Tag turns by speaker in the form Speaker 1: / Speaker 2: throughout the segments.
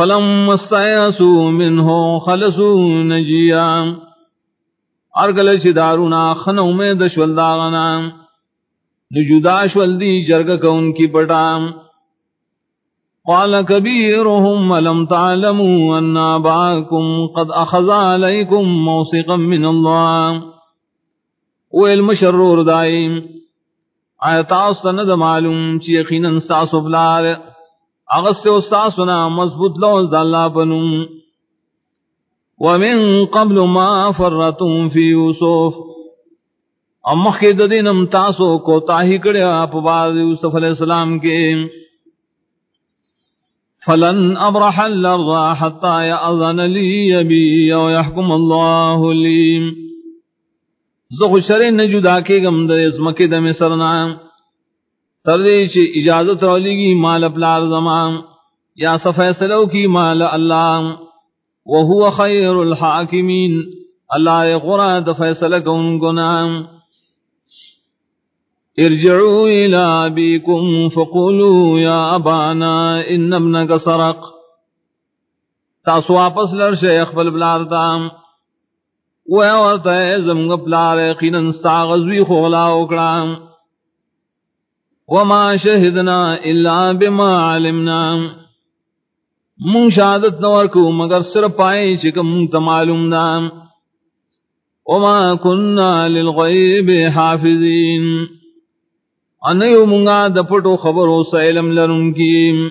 Speaker 1: Film سو منه خلصوا نجيا۔ ارگل چ دارونا خنو میں دشول داغنا۔ نجدا شول دی جرگ کون کی پٹام قال كبيرهم ولم تعلموا أن أباكم قد أخذ عليكم موثقا من الله والمشرور دائم آیت آستند معلوم چی یقینا ساسو بلار اغس و ساسنا مضبوط لوز اللہ بنم ومن قبل ما فرتم فی یوسف. امخ کے دینم تاسو کو تاہی کڑے آپ بعد یوسف علیہ السلام کے. فلن ابرح الارض حتى يأذن لي ابي ويحكم الله لي زخ شر نجدا کے گم د اس مکہ د مصر تردی چ اجازت رولی گی مال پلار زمان، یا فیصلو کی مال اللہ وهو خیر الحاکمین، اللہ قرآن فیصلہ کون گنام ارجعوا الى ابيكم فقولوا يا ابانا ان ابنك سرق۔ تاسو واپس لر شیخ بل بلار تام۔ و ورته زمغ بلار یقینا استغزوی خولا وکړه وما شهدنا الا بما علمنا. من شهادت نور کو مگر سر پائے چې کوم معلوم دا وما كنا للغيب حافظين. انیو منگا دپٹو خبرو سیلم لرن کی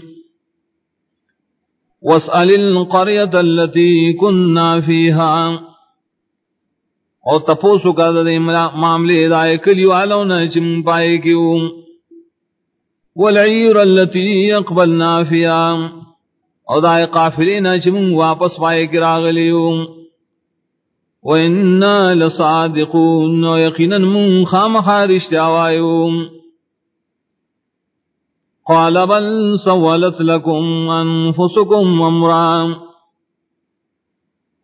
Speaker 1: واسأل القریت اللتی کننا فیہا او تپوسو کا دے معاملے دائے کلی والونا چم پائے کیو والعیر اللتی اقبلنا فیہا او دائے قافلینا چم واپس پائے کراغلیو وَإِنَّا لَصَادِقُونَ وَيَقِنًا مُنْ خَامَ خَارِشْتِ آوَائِيُومْ قال بل سولت لكم انفسكم امرا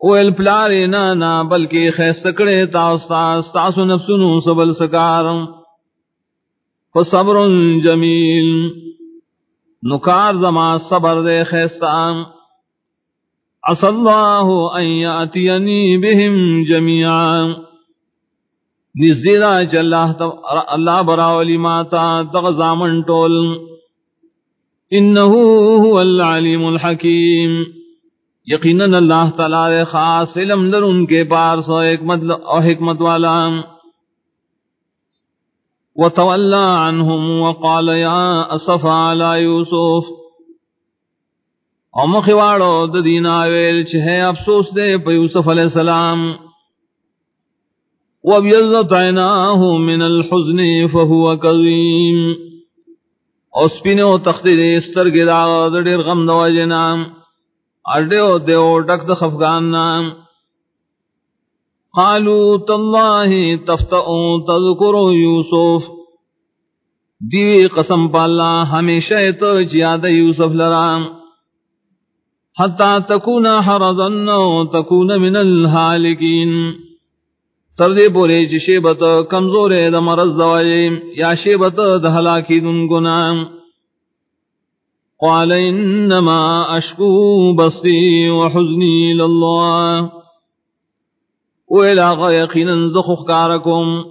Speaker 1: ویل پلاری نانا، بلکہ خیس سکڑے تاستا ستاسو نفسنو سبل سکارم فصبر جمیل۔ نکار زما صبر دے خیستان۔ عصى الله أن يأتيني بهم جميعا نزدیدہ چل اللہ براولی ماتا تغزامن ٹول۔ انہو هو العلیم الحکیم۔ یقینا اللہ تعالی خاص علم در ان کے پار سو حکمت او حکمت والا۔ وتولى عنهم وقال يا اسف على يوسف. او مخواڑو د دینا ویل چھ افسوس دے پ یوسف علیہ السلام. وبيضت عيناه من الحزن فهو كظيم. او سپینو تختی دے استر گدا دیر غم دو جنام اڈے او دیو ڈک د خفغان نام. قالو تاللہ تفتعو تذکرو یوسف۔ دی قسم پالا ہمیشہ تو جیاد یوسف لرام حتی تکون حرضن و تکون من الحالکین۔ تردے بولے چی شیبت کمزور دا مرض دوائی یا شیبت دا حلاکی دن گنام قال انما اشکو بستی و حزنی لاللہ ویلا غا یقینا زخخ کارکم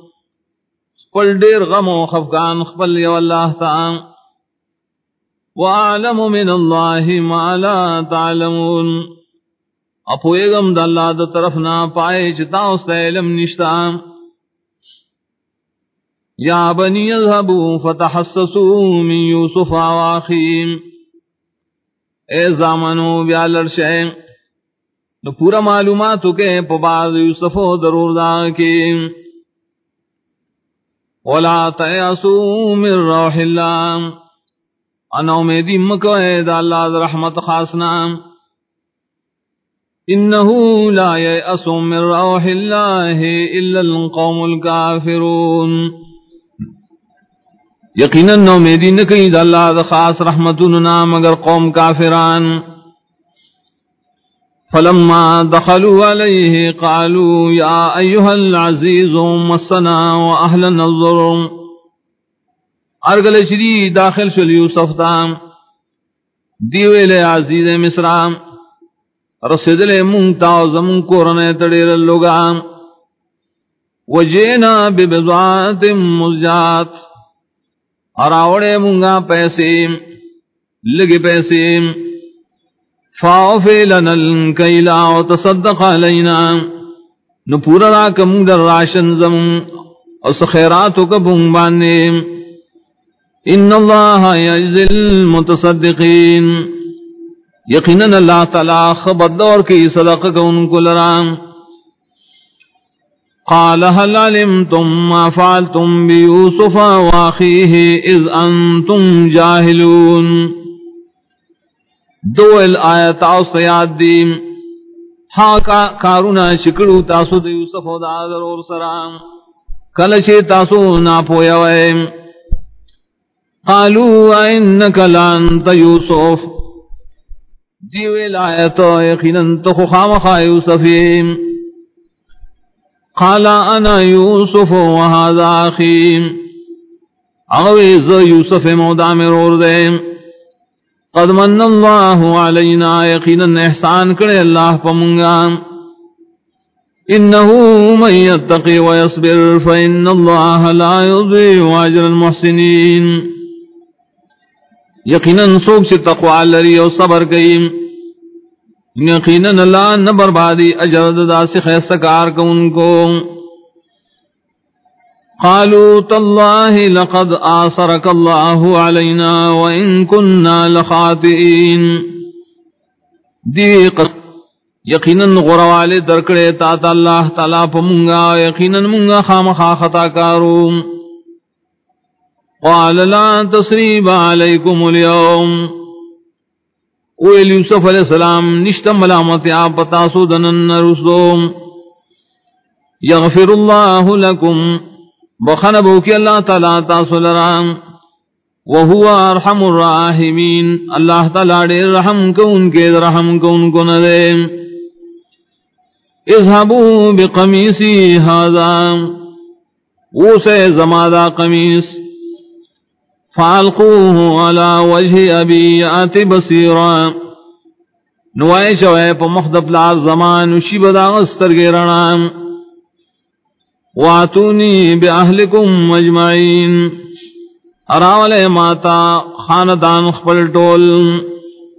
Speaker 1: قل دیر غم و خفقان خبل یو اللہ تعام وعلم من اللہ ما لا تعلمون. اپویگم دا اللہ دا طرف نہ پائے چتا اس علم نشتا یا بنی اذهبو فتحسسو من یوسف آواخیم اے زامنو، بیا لرشے نو پورا معلوماتو کے پباز یوسفو ضرور دا کے۔ ولا تیاسو من روح اللہ انو میں دی مکوئے دا اللہ دا رحمت خاصنا انه لا يأس من روح الله الا القوم الكافرون یقینا نو میدی نکی دا اللہ دا خاص رحمتنا مگر قوم کافران۔ فلما دخلوا عليه قالوا يا ايها العزيز مسنا واهلنا الظلم. ارگل شری داخل شل یوسف تام. دیوے لے عزیز مصرام رسدل مونتا زمون کورنے تڑیر لوگا وجینا ببضاعت مزجات. اراوڑے مونگا پیسے لگے پیسے فاوفی لنا الکیلا وتصدق علینا نو پورا راکم در راشن زمون اس خیراتو کبون بانے ان اللہ یجزل المتصدقین. یقیناً اللہ تعالی خبر دور کی صدق کو ان کو لرام قال هل علمتم ما فعلتم بيوسف واخيه اذ انتم جاهلون؟ دو الایت او سیاد دیم. ہاں کا کارونا شکڑو تاسو د یوسف او د آذر اور سرام کل چه تاسو نا پویا وے قالوا انك لانت يوسف دیوے لایتو یقیناً تو خام خا یوسفیم. قال انا یوسف و هذا اخی اغوی ز یوسف مودا میں رور دے قد من اللہ علینا یقیناً احسان کرے اللہ پمنگا انه من يتقي ويصبر فان الله لا يضيع اجر المحسنين یقیناً سوک سے تقوی لری اور صبر گئی یقیناً اللہ نہ بربادی اجر دا سے خیستکار کو ان کو. قالوا تالله لقد آثرك الله علينا وإن كنا لخاطئين. دیق یقیناً غروالے درکڑے تا اللہ تعالیٰ پا منگا یقیناً منگا خام خا خطا کارو. قال لا تصریب علیکم اليوم. اویل یوسف علیہ السلام نشت ملامت آپ تاسو دنن رسوم یغفر اللہ لکم. بخنبو کی اللہ تعالی تاسو لرام وہو ارحم الراحمین. اللہ تعالی دے رحم کون کے رحم کون کو ندے اذهبوا بقمیسی هذا. وہ سے زمادہ قمیس فالقوه على وجه ابي اتي بصيرا نوائے شوئے پا مخدب لار زمان وشی بدا غستر گیرنا واتونی بی اہلکم مجمعین اراول ماتا خاندان خپل ٹول۔